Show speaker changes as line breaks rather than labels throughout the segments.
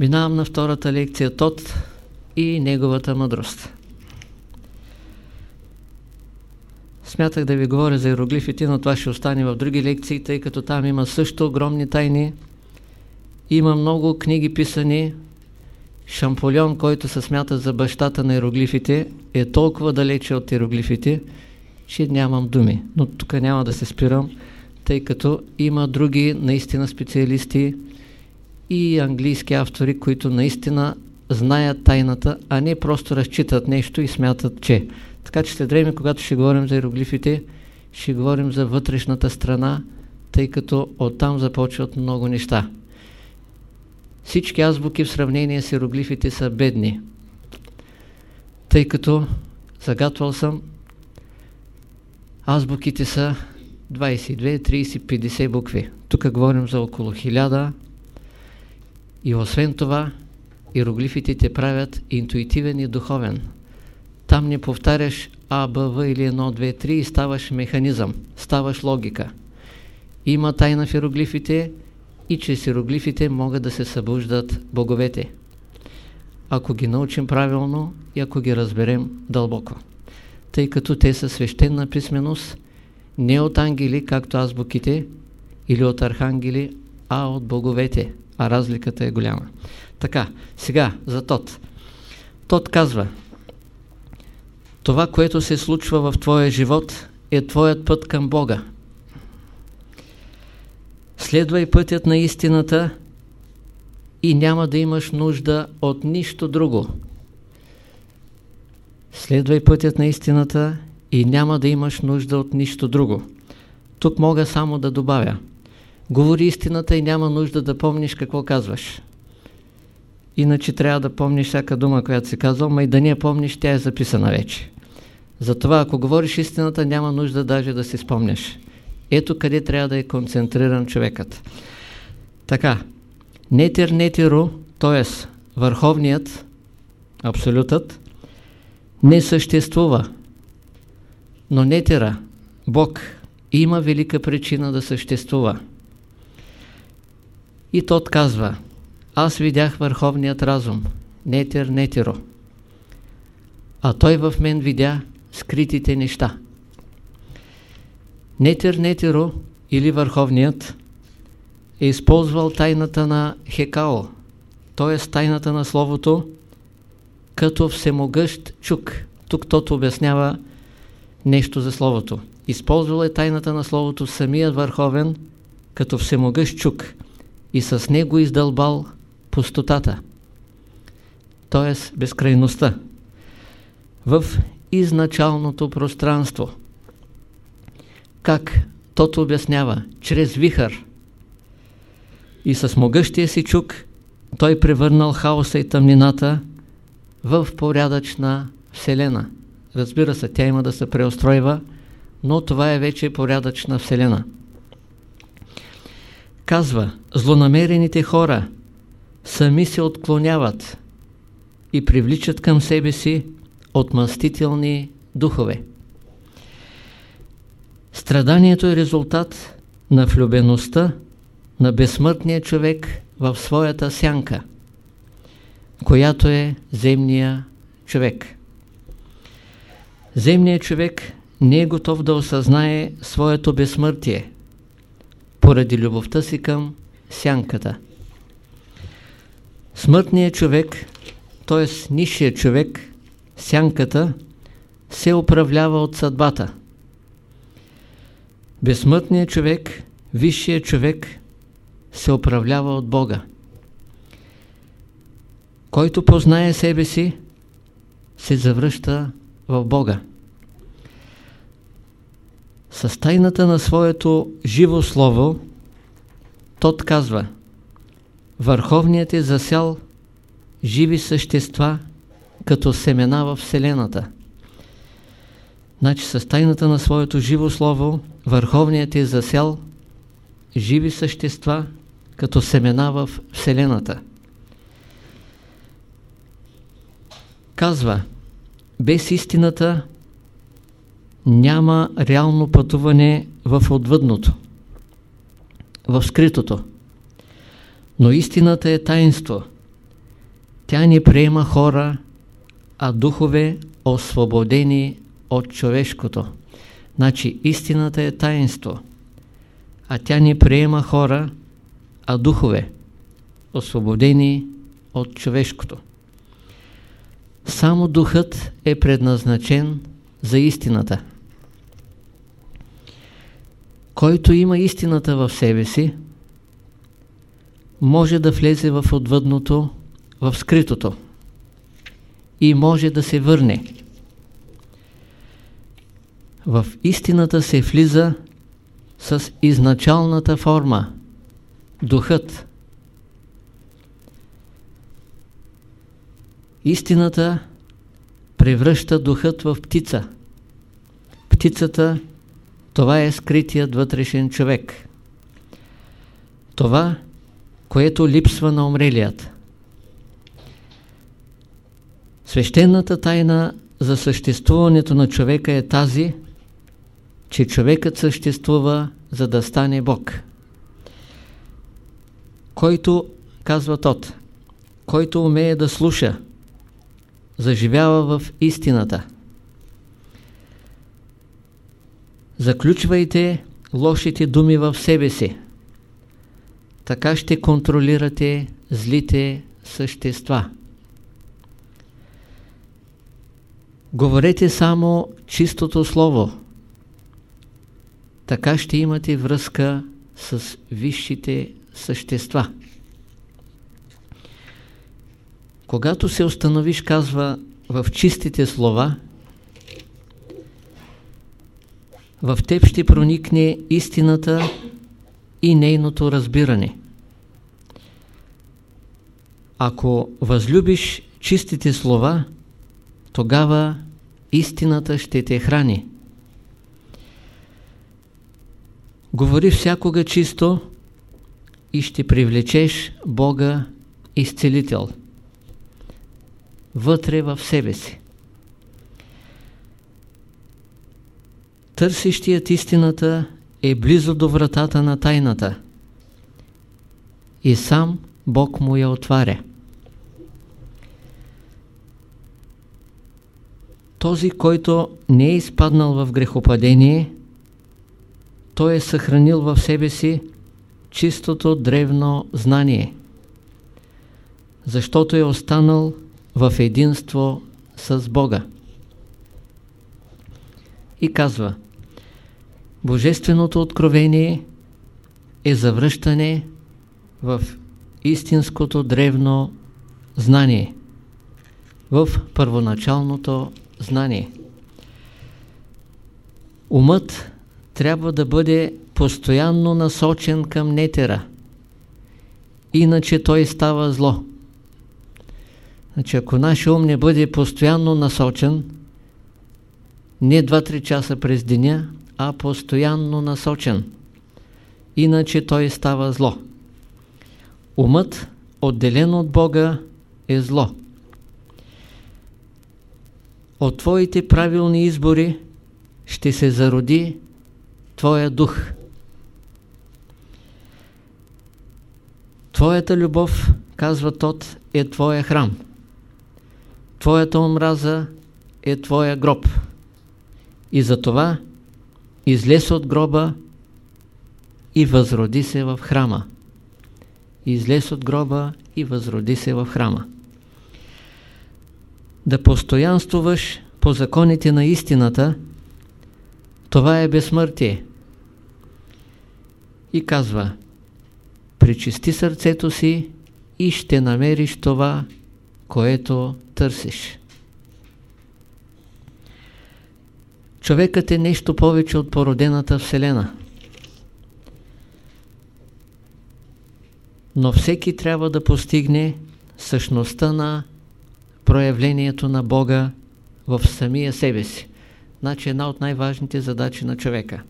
Минавам на втората лекция Тот и неговата мъдрост. Смятах да ви говоря за иероглифите, но това ще остане в други лекции, тъй като там има също огромни тайни. Има много книги писани. Шамполион, който се смята за бащата на иероглифите, е толкова далече от иероглифите, че нямам думи. Но тук няма да се спирам, тъй като има други наистина специалисти и английски автори, които наистина знаят тайната, а не просто разчитат нещо и смятат, че. Така че след време, когато ще говорим за иероглифите, ще говорим за вътрешната страна, тъй като оттам започват много неща. Всички азбуки в сравнение с иероглифите са бедни, тъй като загатвал съм, азбуките са 22, 30, 50 букви. Тук говорим за около 1000 и освен това иероглифите те правят интуитивен и духовен. Там не повтаряш А, Б, В или 1, 2, 3 и ставаш механизъм, ставаш логика. Има тайна в иероглифите и чрез иероглифите могат да се събуждат боговете. Ако ги научим правилно и ако ги разберем дълбоко. Тъй като те са свещена писменост, не от ангели, както азбуките, или от архангели, а от боговете. А разликата е голяма. Така, сега за Тот. Тот казва, това, което се случва в твоя живот, е твоят път към Бога. Следвай пътят на истината и няма да имаш нужда от нищо друго. Следвай пътят на истината и няма да имаш нужда от нищо друго. Тук мога само да добавя. Говори истината и няма нужда да помниш какво казваш. Иначе трябва да помниш всяка дума, която се казва, ма и да не я помниш, тя е записана вече. Затова, ако говориш истината, няма нужда даже да си спомняш. Ето къде трябва да е концентриран човекът. Така, нетер нетеро, т.е. върховният, абсолютът, не съществува. Но нетера, Бог, има велика причина да съществува. И тот казва, аз видях върховният разум, нетер нетеро, а той в мен видя скритите неща. Нетер Нетеро или Върховният е използвал тайната на Хекао, т.е. тайната на Словото, като всемогъщ чук. Тук тото обяснява нещо за Словото. Използвал е тайната на Словото самият Върховен, като всемогъщ чук и с него издълбал пустотата, т.е. безкрайността. В изначалното пространство. Как? Тото обяснява, чрез вихър. И с могъщия си чук той превърнал хаоса и тъмнината в порядъчна Вселена. Разбира се, тя има да се преустройва, но това е вече порядъчна Вселена. Казва, злонамерените хора сами се отклоняват и привличат към себе си отмъстителни духове. Страданието е резултат на влюбеността на безсмъртния човек в своята сянка, която е земния човек. Земният човек не е готов да осъзнае своето безсмъртие поради любовта си към сянката. Смъртният човек, т.е. нишият човек, сянката се управлява от съдбата. Безсмъртният човек, висшият човек се управлява от Бога. Който познае себе си, се завръща в Бога. С тайната на своето живо слово, тот казва Върховният е засял живи същества като семена в Вселената. Значи с тайната на своето живо слово Върховният е засял живи същества като семена в Вселената. Казва, без истината няма реално пътуване в отвъдното, в скритото. Но истината е таинство, Тя не приема хора, а духове освободени от човешкото. Значи истината е таинство, а тя не приема хора, а духове освободени от човешкото. Само духът е предназначен за истината. Който има истината в себе си, може да влезе в отвъдното, в скритото и може да се върне. В истината се влиза с изначалната форма, духът. Истината превръща духът в птица. Птицата, това е скритият вътрешен човек. Това, което липсва на умрелият. Свещената тайна за съществуването на човека е тази, че човекът съществува за да стане Бог. Който, казва тот, който умее да слуша, заживява в истината. Заключвайте лошите думи в себе си. Така ще контролирате злите същества. Говорете само чистото слово. Така ще имате връзка с висшите същества. Когато се установиш, казва, в чистите слова, в теб ще проникне истината и нейното разбиране. Ако възлюбиш чистите слова, тогава истината ще те храни. Говори всякога чисто и ще привлечеш Бога изцелител вътре в себе си. Търсещият истината е близо до вратата на тайната и сам Бог му я отваря. Този, който не е изпаднал в грехопадение, той е съхранил в себе си чистото древно знание, защото е останал в единство с Бога. И казва, Божественото откровение е завръщане в истинското древно знание, в първоначалното знание. Умът трябва да бъде постоянно насочен към нетера, иначе той става зло. Значи ако нашия ум не бъде постоянно насочен, не 2-3 часа през деня, а постоянно насочен, иначе той става зло. Умът, отделен от Бога, е зло. От твоите правилни избори ще се зароди твоя дух. Твоята любов, казва Тот, е твоя храм. Твоята омраза е твоя гроб. И затова излез от гроба и възроди се в храма. Излез от гроба и възроди се в храма. Да постоянствуваш по законите на истината, това е безсмъртие. И казва, причисти сърцето си и ще намериш това, което търсиш. Човекът е нещо повече от породената Вселена. Но всеки трябва да постигне същността на проявлението на Бога в самия себе си. Значи една от най-важните задачи на човека.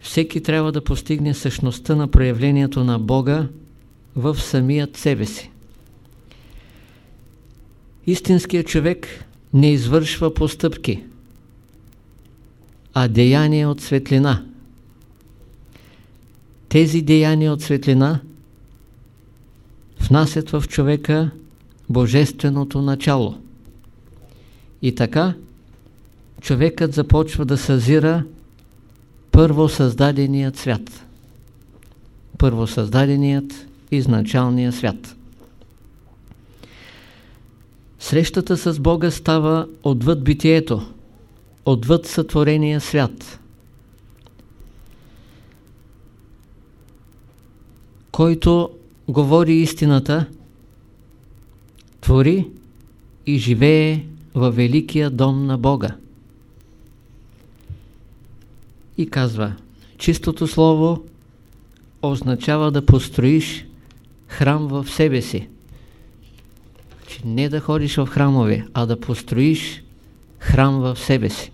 Всеки трябва да постигне същността на проявлението на Бога в самият себе си. Истинският човек не извършва постъпки, а деяния от светлина. Тези деяния от светлина внасят в човека божественото начало. И така, човекът започва да съзира първо създаденият свят. Първо създаденият изначалния свят. Срещата с Бога става отвъд битието, отвъд сътворения свят. Който говори истината, твори и живее във великия дом на Бога. И казва, чистото слово означава да построиш храм в себе си. Значи не да ходиш в храмове, а да построиш храм в себе си.